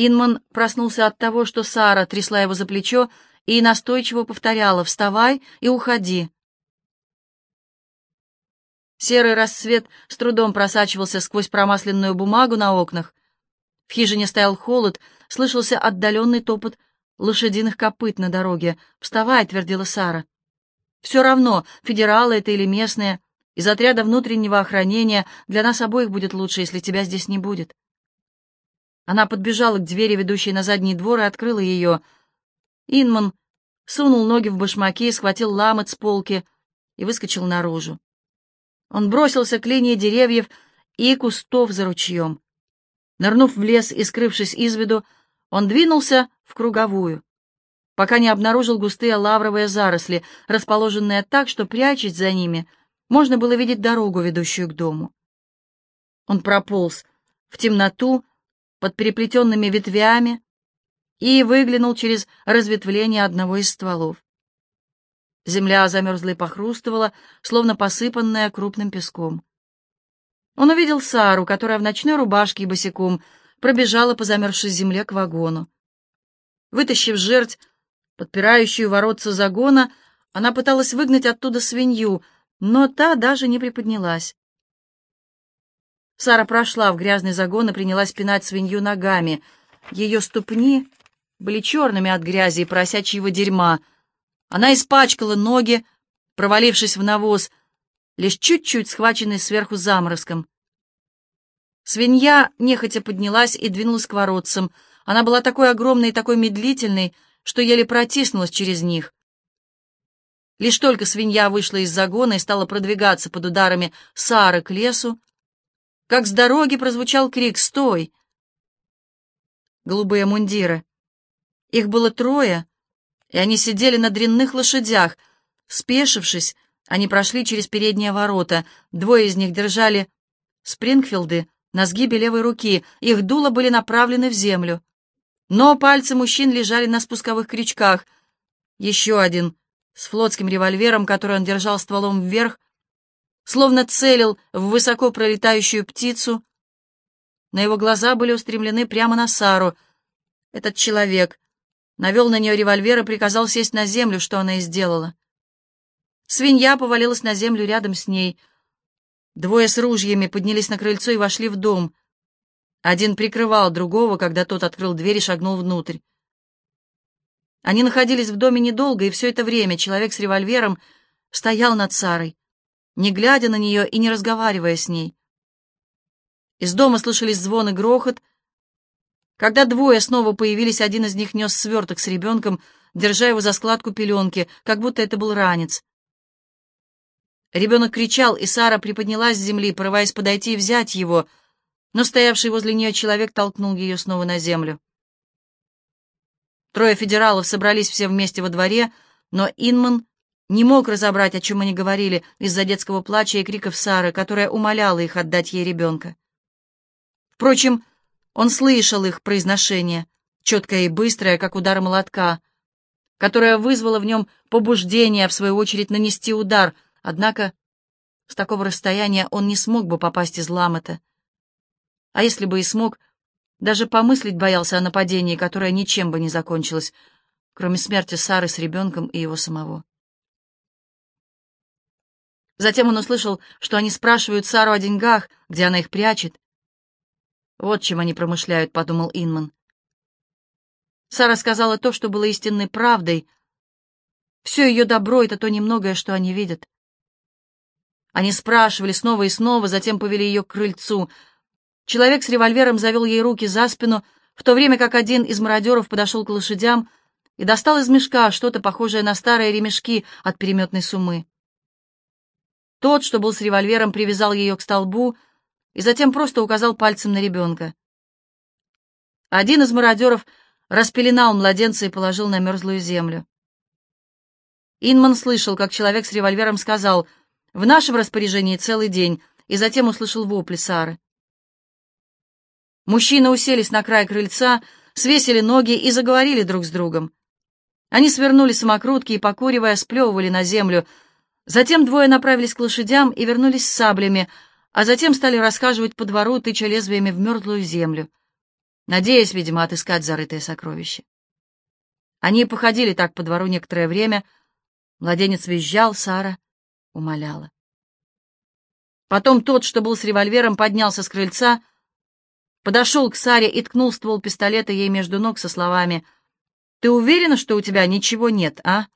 Инман проснулся от того, что Сара трясла его за плечо и настойчиво повторяла «Вставай и уходи». Серый рассвет с трудом просачивался сквозь промасленную бумагу на окнах. В хижине стоял холод, слышался отдаленный топот лошадиных копыт на дороге. «Вставай», — твердила Сара. «Все равно, федералы это или местные, из отряда внутреннего охранения для нас обоих будет лучше, если тебя здесь не будет». Она подбежала к двери, ведущей на задний двор, и открыла ее. Инман сунул ноги в башмаки, схватил ламот с полки и выскочил наружу. Он бросился к линии деревьев и кустов за ручьем. Нырнув в лес и скрывшись из виду, он двинулся в круговую, пока не обнаружил густые лавровые заросли, расположенные так, что, прячась за ними, можно было видеть дорогу, ведущую к дому. Он прополз в темноту под переплетенными ветвями и выглянул через разветвление одного из стволов. Земля замерзла и похрустывала, словно посыпанная крупным песком. Он увидел Сару, которая в ночной рубашке и босиком пробежала по замерзшей земле к вагону. Вытащив жерть, подпирающую воротца загона, она пыталась выгнать оттуда свинью, но та даже не приподнялась. Сара прошла в грязный загон и принялась пинать свинью ногами. Ее ступни были черными от грязи и поросячьего дерьма — она испачкала ноги, провалившись в навоз, лишь чуть-чуть схваченный сверху заморозком. Свинья нехотя поднялась и двинулась к воротцам. Она была такой огромной и такой медлительной, что еле протиснулась через них. Лишь только свинья вышла из загона и стала продвигаться под ударами Сары к лесу, как с дороги прозвучал крик «Стой!». Голубые мундиры. Их было трое, и они сидели на дрянных лошадях. Спешившись, они прошли через передние ворота. Двое из них держали Спрингфилды на сгибе левой руки, их дула были направлены в землю. Но пальцы мужчин лежали на спусковых крючках. Еще один с флотским револьвером, который он держал стволом вверх, словно целил в высоко пролетающую птицу. На его глаза были устремлены прямо на Сару. Этот человек навел на нее револьвер и приказал сесть на землю, что она и сделала. Свинья повалилась на землю рядом с ней. Двое с ружьями поднялись на крыльцо и вошли в дом. Один прикрывал другого, когда тот открыл дверь и шагнул внутрь. Они находились в доме недолго, и все это время человек с револьвером стоял над Сарой, не глядя на нее и не разговаривая с ней. Из дома слышались звон и грохот, когда двое снова появились, один из них нес сверток с ребенком, держа его за складку пеленки, как будто это был ранец. Ребенок кричал, и Сара приподнялась с земли, порываясь подойти и взять его, но стоявший возле нее человек толкнул ее снова на землю. Трое федералов собрались все вместе во дворе, но Инман не мог разобрать, о чем они говорили, из-за детского плача и криков Сары, которая умоляла их отдать ей ребенка. Впрочем, он слышал их произношение, четкое и быстрое, как удар молотка, которое вызвало в нем побуждение, в свою очередь, нанести удар, однако с такого расстояния он не смог бы попасть из ламета. А если бы и смог, даже помыслить боялся о нападении, которое ничем бы не закончилось, кроме смерти Сары с ребенком и его самого. Затем он услышал, что они спрашивают Сару о деньгах, где она их прячет, «Вот чем они промышляют», — подумал Инман. Сара сказала то, что было истинной правдой. Все ее добро — это то немногое, что они видят. Они спрашивали снова и снова, затем повели ее к крыльцу. Человек с револьвером завел ей руки за спину, в то время как один из мародеров подошел к лошадям и достал из мешка что-то похожее на старые ремешки от переметной сумы. Тот, что был с револьвером, привязал ее к столбу — и затем просто указал пальцем на ребенка. Один из мародеров распеленал младенца и положил на мерзлую землю. Инман слышал, как человек с револьвером сказал «В нашем распоряжении целый день», и затем услышал вопли Сары. Мужчины уселись на край крыльца, свесили ноги и заговорили друг с другом. Они свернули самокрутки и, покуривая, сплевывали на землю. Затем двое направились к лошадям и вернулись с саблями — а затем стали расхаживать по двору, тыча лезвиями в мерзлую землю. надеясь, видимо, отыскать зарытое сокровище. Они походили так по двору некоторое время. Младенец визжал, Сара умоляла. Потом тот, что был с револьвером, поднялся с крыльца, подошел к Саре и ткнул ствол пистолета ей между ног со словами «Ты уверена, что у тебя ничего нет, а?»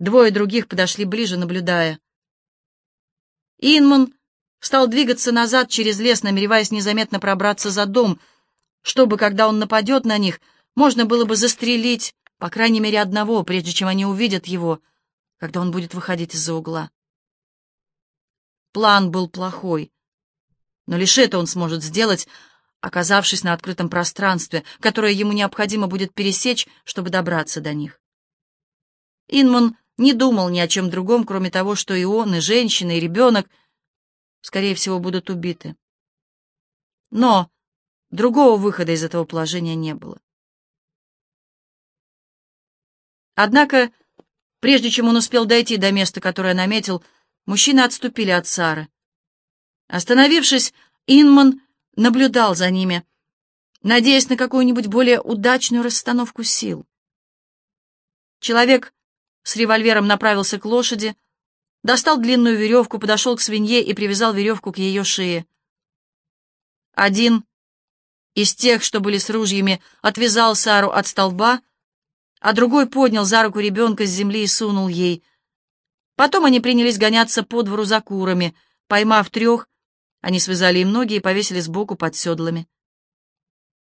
Двое других подошли ближе, наблюдая. Инман стал двигаться назад через лес, намереваясь незаметно пробраться за дом, чтобы, когда он нападет на них, можно было бы застрелить, по крайней мере, одного, прежде чем они увидят его, когда он будет выходить из-за угла. План был плохой, но лишь это он сможет сделать, оказавшись на открытом пространстве, которое ему необходимо будет пересечь, чтобы добраться до них. Инман не думал ни о чем другом, кроме того, что и он, и женщина, и ребенок, скорее всего, будут убиты. Но другого выхода из этого положения не было. Однако, прежде чем он успел дойти до места, которое наметил, мужчины отступили от Сары. Остановившись, Инман наблюдал за ними, надеясь на какую-нибудь более удачную расстановку сил. Человек с револьвером направился к лошади, достал длинную веревку, подошел к свинье и привязал веревку к ее шее. Один из тех, что были с ружьями, отвязал Сару от столба, а другой поднял за руку ребенка с земли и сунул ей. Потом они принялись гоняться по двору за курами. Поймав трех, они связали им ноги и повесили сбоку под седлами.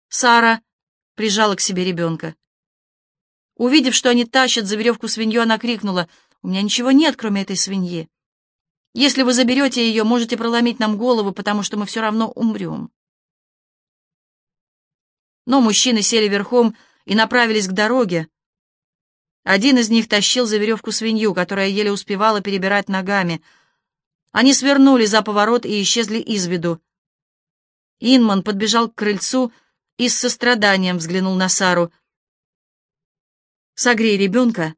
Сара прижала к себе ребенка. Увидев, что они тащат за веревку свинью, она крикнула, «У меня ничего нет, кроме этой свиньи. Если вы заберете ее, можете проломить нам голову, потому что мы все равно умрем». Но мужчины сели верхом и направились к дороге, один из них тащил за веревку свинью, которая еле успевала перебирать ногами. Они свернули за поворот и исчезли из виду. Инман подбежал к крыльцу и с состраданием взглянул на Сару. «Согрей ребенка,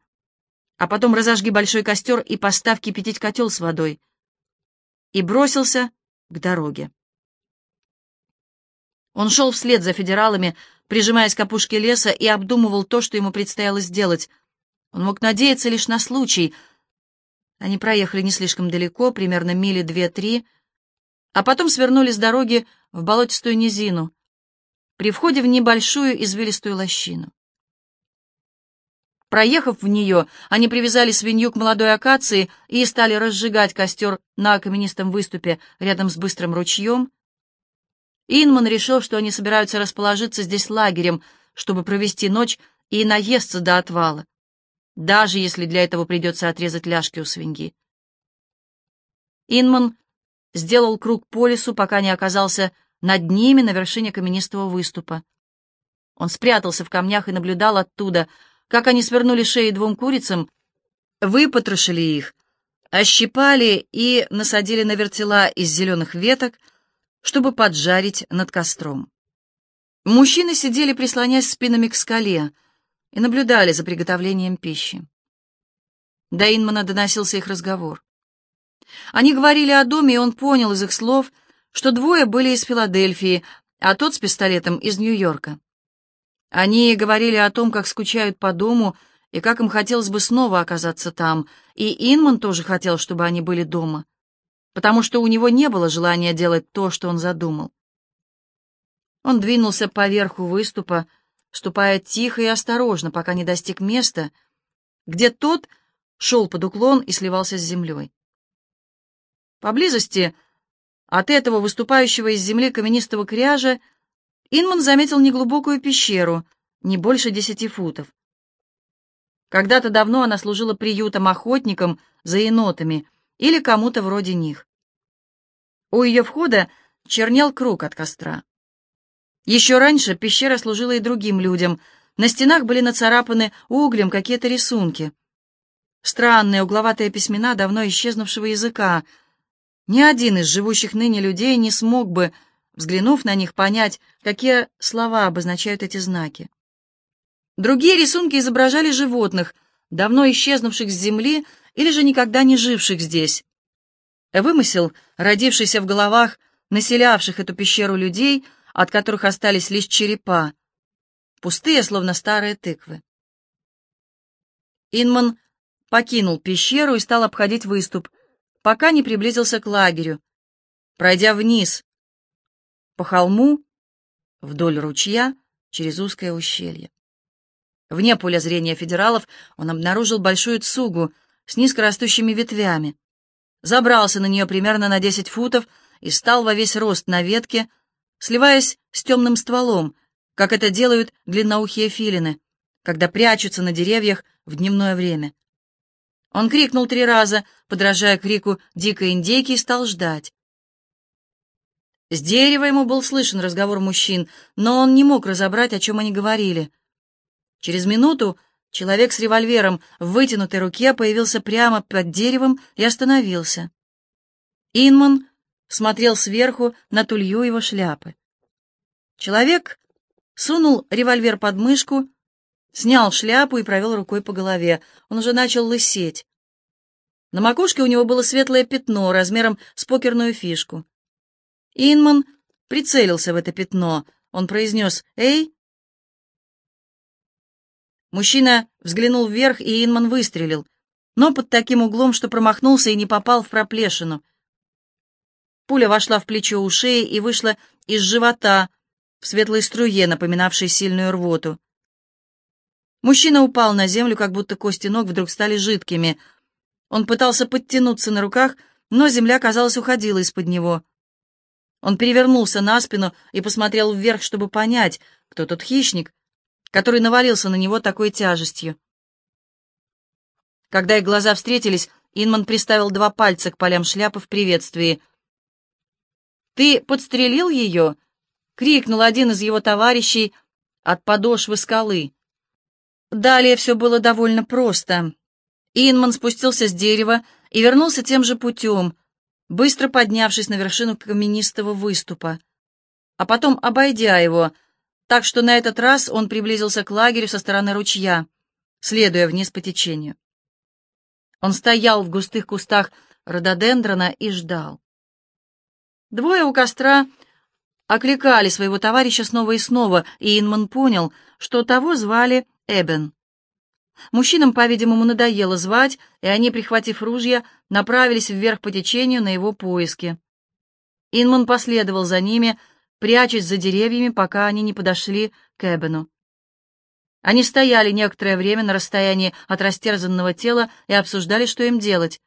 а потом разожги большой костер и поставь кипятить котел с водой». И бросился к дороге. Он шел вслед за федералами, прижимаясь к опушке леса, и обдумывал то, что ему предстояло сделать — он мог надеяться лишь на случай. Они проехали не слишком далеко, примерно мили две-три, а потом свернули с дороги в болотистую низину, при входе в небольшую извилистую лощину. Проехав в нее, они привязали свинью к молодой акации и стали разжигать костер на каменистом выступе рядом с быстрым ручьем. Инман решил, что они собираются расположиться здесь лагерем, чтобы провести ночь и наесться до отвала даже если для этого придется отрезать ляжки у свиньи. Инман сделал круг по лесу, пока не оказался над ними на вершине каменистого выступа. Он спрятался в камнях и наблюдал оттуда, как они свернули шеи двум курицам, выпотрошили их, ощипали и насадили на вертела из зеленых веток, чтобы поджарить над костром. Мужчины сидели, прислонясь спинами к скале, и наблюдали за приготовлением пищи. До Инмана доносился их разговор. Они говорили о доме, и он понял из их слов, что двое были из Филадельфии, а тот с пистолетом из Нью-Йорка. Они говорили о том, как скучают по дому и как им хотелось бы снова оказаться там, и Инман тоже хотел, чтобы они были дома, потому что у него не было желания делать то, что он задумал. Он двинулся по верху выступа, ступая тихо и осторожно, пока не достиг места, где тот шел под уклон и сливался с землей. Поблизости от этого выступающего из земли каменистого кряжа Инман заметил неглубокую пещеру, не больше десяти футов. Когда-то давно она служила приютом охотникам за енотами или кому-то вроде них. У ее входа чернел круг от костра. Еще раньше пещера служила и другим людям. На стенах были нацарапаны углем какие-то рисунки. Странные угловатые письмена давно исчезнувшего языка. Ни один из живущих ныне людей не смог бы, взглянув на них, понять, какие слова обозначают эти знаки. Другие рисунки изображали животных, давно исчезнувших с земли или же никогда не живших здесь. Вымысел, родившийся в головах населявших эту пещеру людей — от которых остались лишь черепа, пустые, словно старые тыквы. Инман покинул пещеру и стал обходить выступ, пока не приблизился к лагерю, пройдя вниз по холму вдоль ручья через узкое ущелье. Вне поля зрения федералов он обнаружил большую цугу с низкорастущими ветвями, забрался на нее примерно на 10 футов и стал во весь рост на ветке, сливаясь с темным стволом, как это делают длинноухие филины, когда прячутся на деревьях в дневное время. Он крикнул три раза, подражая крику дикой индейки, и стал ждать. С дерева ему был слышен разговор мужчин, но он не мог разобрать, о чем они говорили. Через минуту человек с револьвером в вытянутой руке появился прямо под деревом и остановился. Инман смотрел сверху на тулью его шляпы. Человек сунул револьвер под мышку, снял шляпу и провел рукой по голове. Он уже начал лысеть. На макушке у него было светлое пятно размером с покерную фишку. Инман прицелился в это пятно. Он произнес «Эй!». Мужчина взглянул вверх, и Инман выстрелил, но под таким углом, что промахнулся и не попал в проплешину. Пуля вошла в плечо у шеи и вышла из живота в светлой струе, напоминавшей сильную рвоту. Мужчина упал на землю, как будто кости ног вдруг стали жидкими. Он пытался подтянуться на руках, но земля, казалось, уходила из-под него. Он перевернулся на спину и посмотрел вверх, чтобы понять, кто тот хищник, который навалился на него такой тяжестью. Когда их глаза встретились, Инман приставил два пальца к полям шляпы в приветствии. «Ты подстрелил ее?» — крикнул один из его товарищей от подошвы скалы. Далее все было довольно просто. Инман спустился с дерева и вернулся тем же путем, быстро поднявшись на вершину каменистого выступа, а потом обойдя его, так что на этот раз он приблизился к лагерю со стороны ручья, следуя вниз по течению. Он стоял в густых кустах рододендрона и ждал. Двое у костра окликали своего товарища снова и снова, и Инман понял, что того звали Эбен. Мужчинам, по-видимому, надоело звать, и они, прихватив ружья, направились вверх по течению на его поиски. Инман последовал за ними, прячась за деревьями, пока они не подошли к Эбену. Они стояли некоторое время на расстоянии от растерзанного тела и обсуждали, что им делать.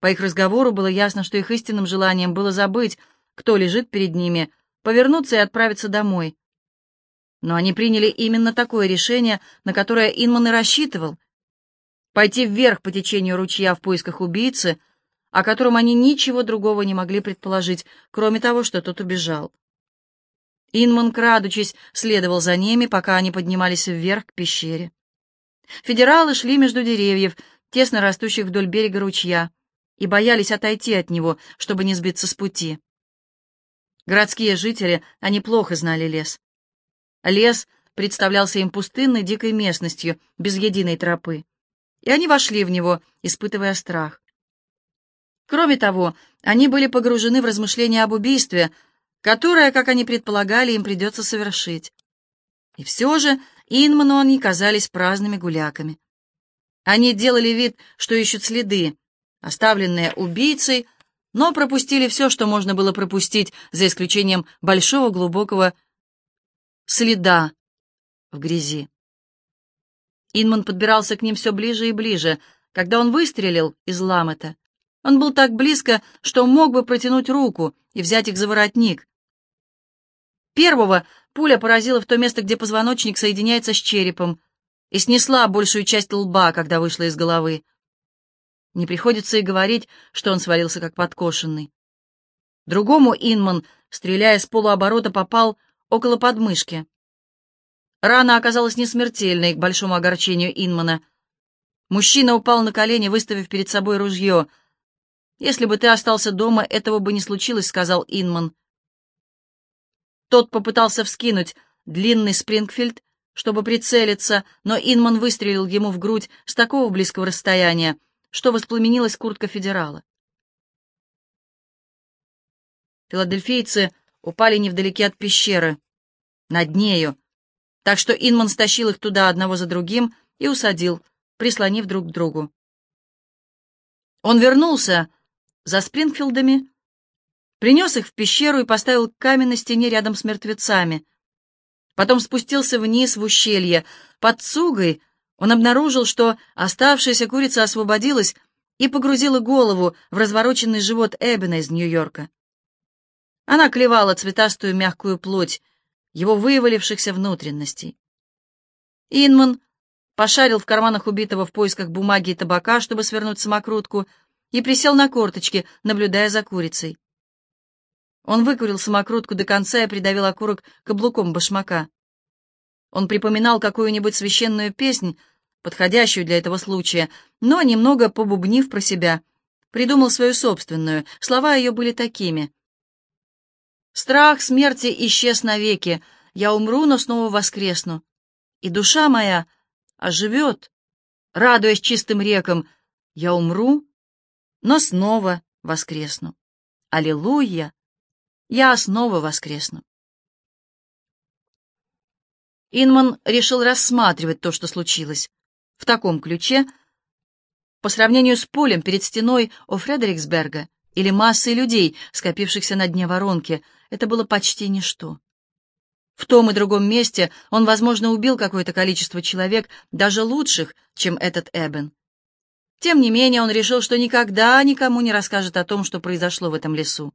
По их разговору было ясно, что их истинным желанием было забыть, кто лежит перед ними, повернуться и отправиться домой. Но они приняли именно такое решение, на которое Инман и рассчитывал. Пойти вверх по течению ручья в поисках убийцы, о котором они ничего другого не могли предположить, кроме того, что тот убежал. Инман, крадучись, следовал за ними, пока они поднимались вверх к пещере. Федералы шли между деревьев, тесно растущих вдоль берега ручья, и боялись отойти от него, чтобы не сбиться с пути. Городские жители, они плохо знали лес. Лес представлялся им пустынной дикой местностью, без единой тропы, и они вошли в него, испытывая страх. Кроме того, они были погружены в размышления об убийстве, которое, как они предполагали, им придется совершить. И все же Инману они казались праздными гуляками. Они делали вид, что ищут следы, оставленные убийцей, но пропустили все, что можно было пропустить, за исключением большого глубокого следа в грязи. Инман подбирался к ним все ближе и ближе. Когда он выстрелил из ламета, он был так близко, что мог бы протянуть руку и взять их за воротник. Первого пуля поразила в то место, где позвоночник соединяется с черепом, и снесла большую часть лба, когда вышла из головы. Не приходится и говорить, что он свалился как подкошенный. Другому Инман, стреляя с полуоборота, попал около подмышки. Рана оказалась несмертельной, к большому огорчению Инмана. Мужчина упал на колени, выставив перед собой ружье. «Если бы ты остался дома, этого бы не случилось», — сказал Инман. Тот попытался вскинуть длинный Спрингфильд, чтобы прицелиться, но Инман выстрелил ему в грудь с такого близкого расстояния, что воспламенилась куртка федерала. Филадельфийцы упали невдалеке от пещеры, над нею, так что Инман стащил их туда одного за другим и усадил, прислонив друг к другу. Он вернулся за Спрингфилдами, принес их в пещеру и поставил к каменной стене рядом с мертвецами. Потом спустился вниз в ущелье. Под цугой он обнаружил, что оставшаяся курица освободилась и погрузила голову в развороченный живот Эббена из Нью-Йорка. Она клевала цветастую мягкую плоть, его вывалившихся внутренностей. Инман пошарил в карманах убитого в поисках бумаги и табака, чтобы свернуть самокрутку, и присел на корточки, наблюдая за курицей. Он выкурил самокрутку до конца и придавил окурок каблуком башмака. Он припоминал какую-нибудь священную песнь, подходящую для этого случая, но, немного побубнив про себя, придумал свою собственную. Слова ее были такими. «Страх смерти исчез навеки, я умру, но снова воскресну. И душа моя оживет, радуясь чистым рекам, я умру, но снова воскресну. Аллилуйя! Я снова воскресну. Инман решил рассматривать то, что случилось, в таком ключе, по сравнению с полем перед стеной у Фредериксберга или массой людей, скопившихся на дне воронки, это было почти ничто. В том и другом месте он, возможно, убил какое-то количество человек, даже лучших, чем этот Эбен. Тем не менее, он решил, что никогда никому не расскажет о том, что произошло в этом лесу.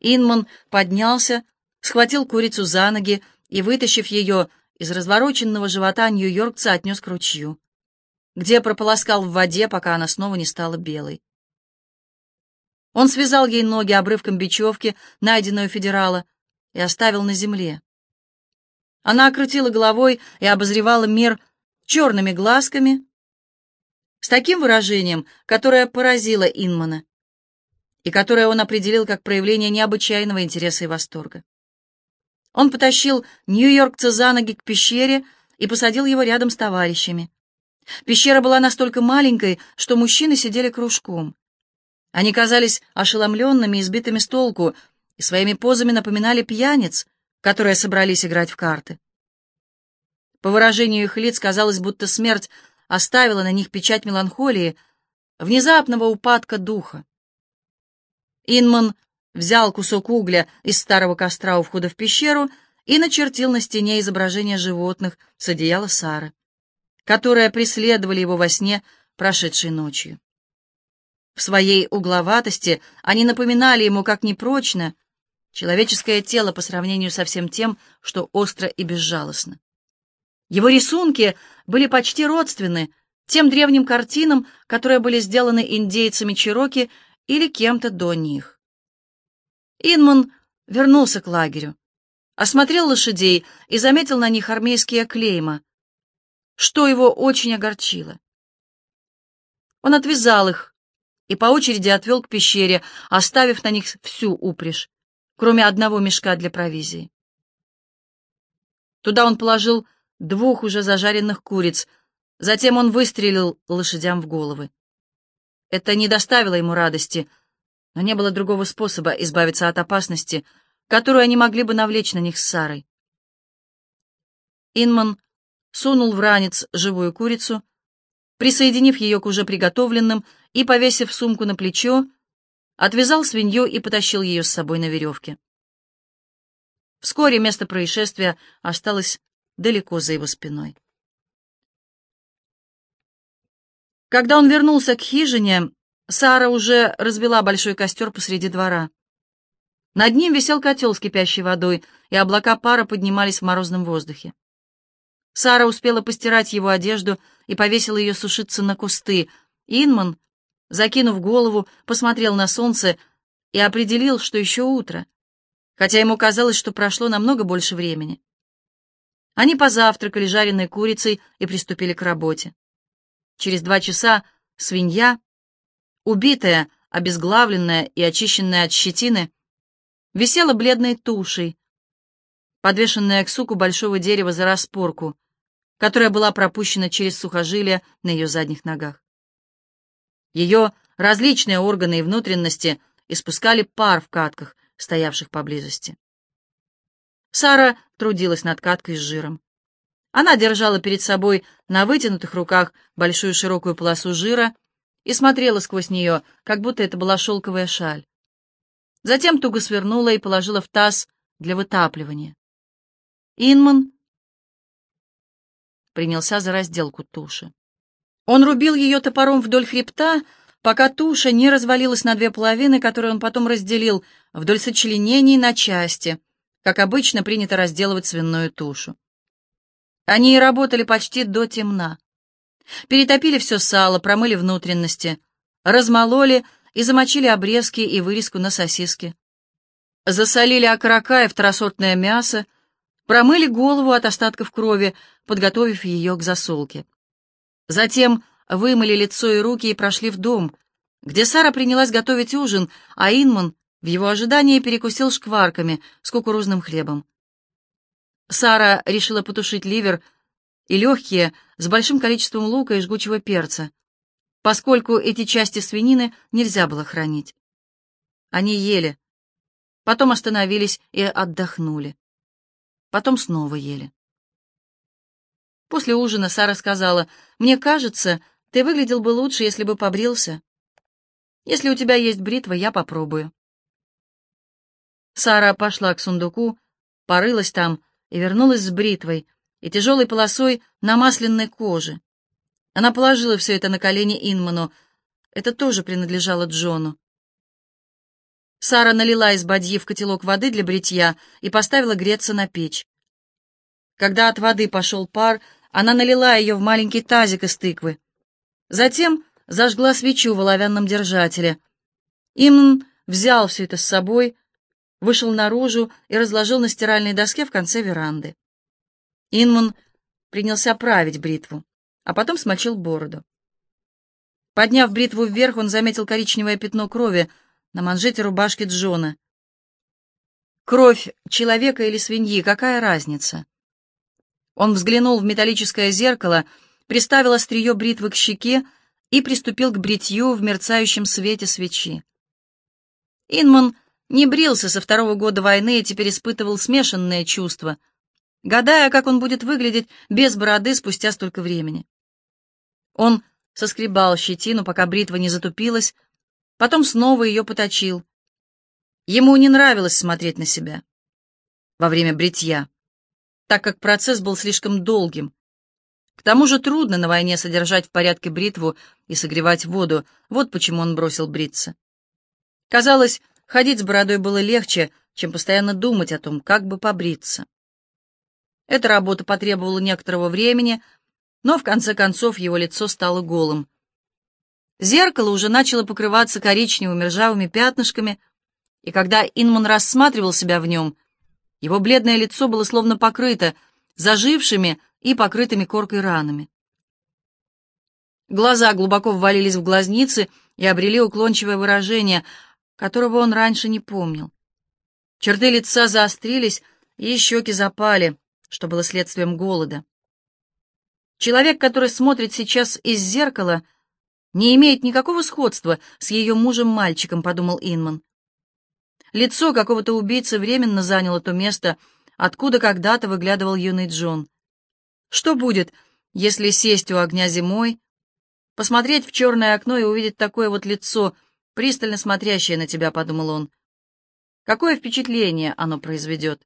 Инман поднялся, схватил курицу за ноги и, вытащив ее из развороченного живота нью-йоркца, отнес к ручью, где прополоскал в воде, пока она снова не стала белой. Он связал ей ноги обрывком бечевки, найденной у федерала, и оставил на земле. Она окрутила головой и обозревала мир черными глазками, с таким выражением, которое поразило Инмана и которое он определил как проявление необычайного интереса и восторга. Он потащил нью-йоркца за ноги к пещере и посадил его рядом с товарищами. Пещера была настолько маленькой, что мужчины сидели кружком. Они казались ошеломленными и сбитыми с толку, и своими позами напоминали пьяниц, которые собрались играть в карты. По выражению их лиц казалось, будто смерть оставила на них печать меланхолии, внезапного упадка духа. Инман взял кусок угля из старого костра у входа в пещеру и начертил на стене изображение животных с одеяла Сары, которые преследовали его во сне прошедшей ночью. В своей угловатости они напоминали ему, как непрочно, человеческое тело по сравнению со всем тем, что остро и безжалостно. Его рисунки были почти родственны тем древним картинам, которые были сделаны индейцами Чироки или кем-то до них. Инман вернулся к лагерю, осмотрел лошадей и заметил на них армейские клейма, что его очень огорчило. Он отвязал их и по очереди отвел к пещере, оставив на них всю упряжь, кроме одного мешка для провизии. Туда он положил двух уже зажаренных куриц, затем он выстрелил лошадям в головы. Это не доставило ему радости, но не было другого способа избавиться от опасности, которую они могли бы навлечь на них с Сарой. Инман сунул в ранец живую курицу, присоединив ее к уже приготовленным и, повесив сумку на плечо, отвязал свинью и потащил ее с собой на веревке. Вскоре место происшествия осталось далеко за его спиной. Когда он вернулся к хижине, Сара уже развела большой костер посреди двора. Над ним висел котел с кипящей водой, и облака пара поднимались в морозном воздухе. Сара успела постирать его одежду и повесила ее сушиться на кусты. Инман, закинув голову, посмотрел на солнце и определил, что еще утро, хотя ему казалось, что прошло намного больше времени. Они позавтракали жареной курицей и приступили к работе. Через два часа свинья, убитая, обезглавленная и очищенная от щетины, висела бледной тушей, подвешенная к суку большого дерева за распорку, которая была пропущена через сухожилия на ее задних ногах. Ее различные органы и внутренности испускали пар в катках, стоявших поблизости. Сара трудилась над каткой с жиром. Она держала перед собой на вытянутых руках большую широкую полосу жира и смотрела сквозь нее, как будто это была шелковая шаль. Затем туго свернула и положила в таз для вытапливания. Инман принялся за разделку туши. Он рубил ее топором вдоль хребта, пока туша не развалилась на две половины, которые он потом разделил вдоль сочленений на части, как обычно принято разделывать свиную тушу. Они и работали почти до темна. Перетопили все сало, промыли внутренности, размололи и замочили обрезки и вырезку на сосиски. Засолили окорока и второсортное мясо, промыли голову от остатков крови, подготовив ее к засолке. Затем вымыли лицо и руки и прошли в дом, где Сара принялась готовить ужин, а Инман в его ожидании перекусил шкварками с кукурузным хлебом. Сара решила потушить ливер и легкие с большим количеством лука и жгучего перца, поскольку эти части свинины нельзя было хранить. Они ели, потом остановились и отдохнули. Потом снова ели. После ужина Сара сказала, «Мне кажется, ты выглядел бы лучше, если бы побрился. Если у тебя есть бритва, я попробую». Сара пошла к сундуку, порылась там и вернулась с бритвой и тяжелой полосой на масляной коже. Она положила все это на колени Инману. Это тоже принадлежало Джону. Сара налила из бадьи в котелок воды для бритья и поставила греться на печь. Когда от воды пошел пар, она налила ее в маленький тазик из тыквы. Затем зажгла свечу в оловянном держателе. Имн взял все это с собой, вышел наружу и разложил на стиральной доске в конце веранды. Инман принялся править бритву, а потом смочил бороду. Подняв бритву вверх, он заметил коричневое пятно крови на манжете рубашки Джона. Кровь человека или свиньи, какая разница? Он взглянул в металлическое зеркало, приставил острие бритвы к щеке и приступил к бритью в мерцающем свете свечи. Инман не брился со второго года войны и теперь испытывал смешанные чувства, гадая, как он будет выглядеть без бороды спустя столько времени. Он соскребал щетину, пока бритва не затупилась, потом снова ее поточил. Ему не нравилось смотреть на себя во время бритья, так как процесс был слишком долгим. К тому же трудно на войне содержать в порядке бритву и согревать воду, вот почему он бросил бриться. Казалось, Ходить с бородой было легче, чем постоянно думать о том, как бы побриться. Эта работа потребовала некоторого времени, но в конце концов его лицо стало голым. Зеркало уже начало покрываться коричневыми ржавыми пятнышками, и когда Инман рассматривал себя в нем, его бледное лицо было словно покрыто зажившими и покрытыми коркой ранами. Глаза глубоко ввалились в глазницы и обрели уклончивое выражение, которого он раньше не помнил. Черты лица заострились, и щеки запали, что было следствием голода. Человек, который смотрит сейчас из зеркала, не имеет никакого сходства с ее мужем-мальчиком, подумал Инман. Лицо какого-то убийцы временно заняло то место, откуда когда-то выглядывал юный Джон. Что будет, если сесть у огня зимой, посмотреть в черное окно и увидеть такое вот лицо, пристально смотрящее на тебя, — подумал он. Какое впечатление оно произведет?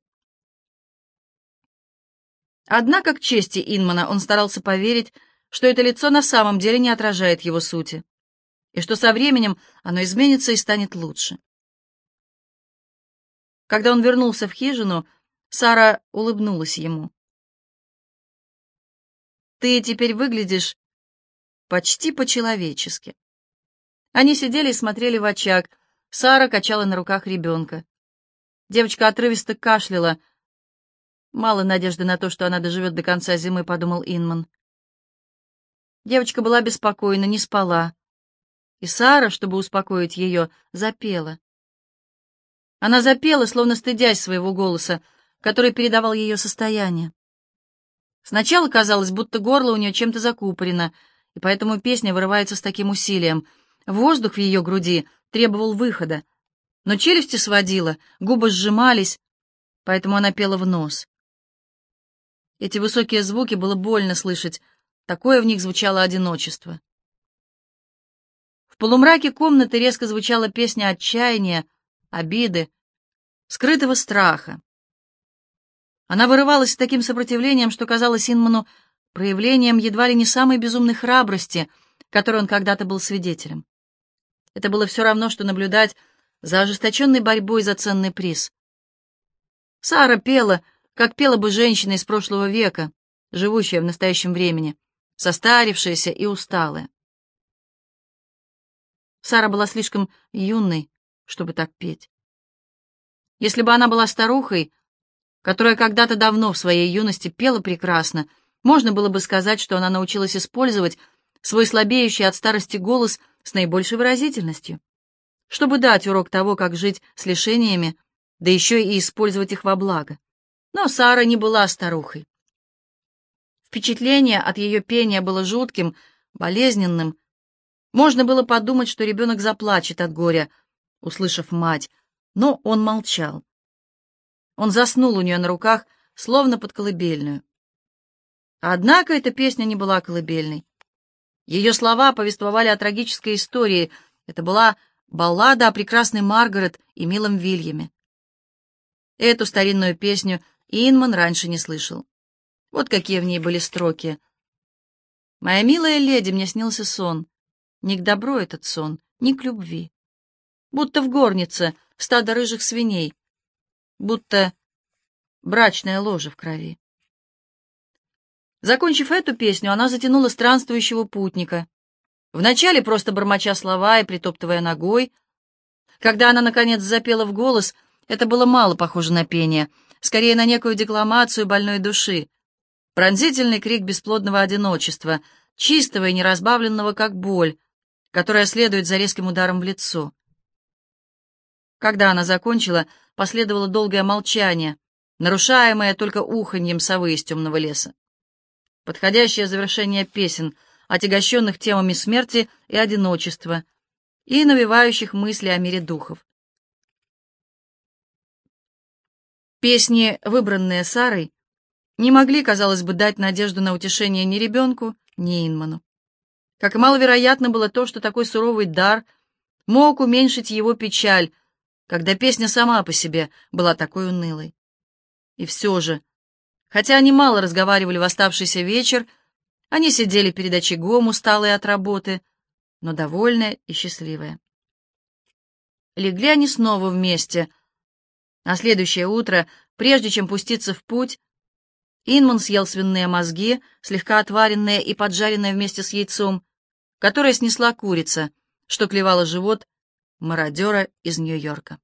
Однако к чести Инмана он старался поверить, что это лицо на самом деле не отражает его сути, и что со временем оно изменится и станет лучше. Когда он вернулся в хижину, Сара улыбнулась ему. «Ты теперь выглядишь почти по-человечески». Они сидели и смотрели в очаг. Сара качала на руках ребенка. Девочка отрывисто кашляла. «Мало надежды на то, что она доживет до конца зимы», — подумал Инман. Девочка была беспокойна, не спала. И Сара, чтобы успокоить ее, запела. Она запела, словно стыдясь своего голоса, который передавал ее состояние. Сначала казалось, будто горло у нее чем-то закупорено, и поэтому песня вырывается с таким усилием — Воздух в ее груди требовал выхода, но челюсти сводила, губы сжимались, поэтому она пела в нос. Эти высокие звуки было больно слышать, такое в них звучало одиночество. В полумраке комнаты резко звучала песня отчаяния, обиды, скрытого страха. Она вырывалась с таким сопротивлением, что казалось Инману проявлением едва ли не самой безумной храбрости, которой он когда-то был свидетелем. Это было все равно, что наблюдать за ожесточенной борьбой за ценный приз. Сара пела, как пела бы женщина из прошлого века, живущая в настоящем времени, состарившаяся и усталая. Сара была слишком юной, чтобы так петь. Если бы она была старухой, которая когда-то давно в своей юности пела прекрасно, можно было бы сказать, что она научилась использовать свой слабеющий от старости голос с наибольшей выразительностью, чтобы дать урок того, как жить с лишениями, да еще и использовать их во благо. Но Сара не была старухой. Впечатление от ее пения было жутким, болезненным. Можно было подумать, что ребенок заплачет от горя, услышав мать, но он молчал. Он заснул у нее на руках, словно под колыбельную. Однако эта песня не была колыбельной. Ее слова повествовали о трагической истории. Это была баллада о прекрасной Маргарет и милом Вильяме. Эту старинную песню Инман раньше не слышал. Вот какие в ней были строки. «Моя милая леди, мне снился сон. Не к добру этот сон, ни к любви. Будто в горнице стадо рыжих свиней, будто брачное ложе в крови». Закончив эту песню, она затянула странствующего путника. Вначале просто бормоча слова и притоптывая ногой. Когда она, наконец, запела в голос, это было мало похоже на пение — скорее на некую декламацию больной души, пронзительный крик бесплодного одиночества, чистого и неразбавленного, как боль, которая следует за резким ударом в лицо. Когда она закончила, последовало долгое молчание, нарушаемое только уханьем совы из темного леса. Подходящее завершение песен, отягощенных темами смерти и одиночества, и навевающих мысли о мире духов. Песни, выбранные Сарой, не могли, казалось бы, дать надежду на утешение ни ребенку, ни Инману. Как маловероятно было то, что такой суровый дар мог уменьшить его печаль, когда песня сама по себе была такой унылой. И все же, хотя они мало разговаривали в оставшийся вечер, они сидели перед очагом, усталые от работы, но довольные и счастливые. Легли они снова вместе, на следующее утро, прежде чем пуститься в путь, Инман съел свиные мозги, слегка отваренные и поджаренные вместе с яйцом, которое снесла курица, что клевала живот мародера из Нью-Йорка.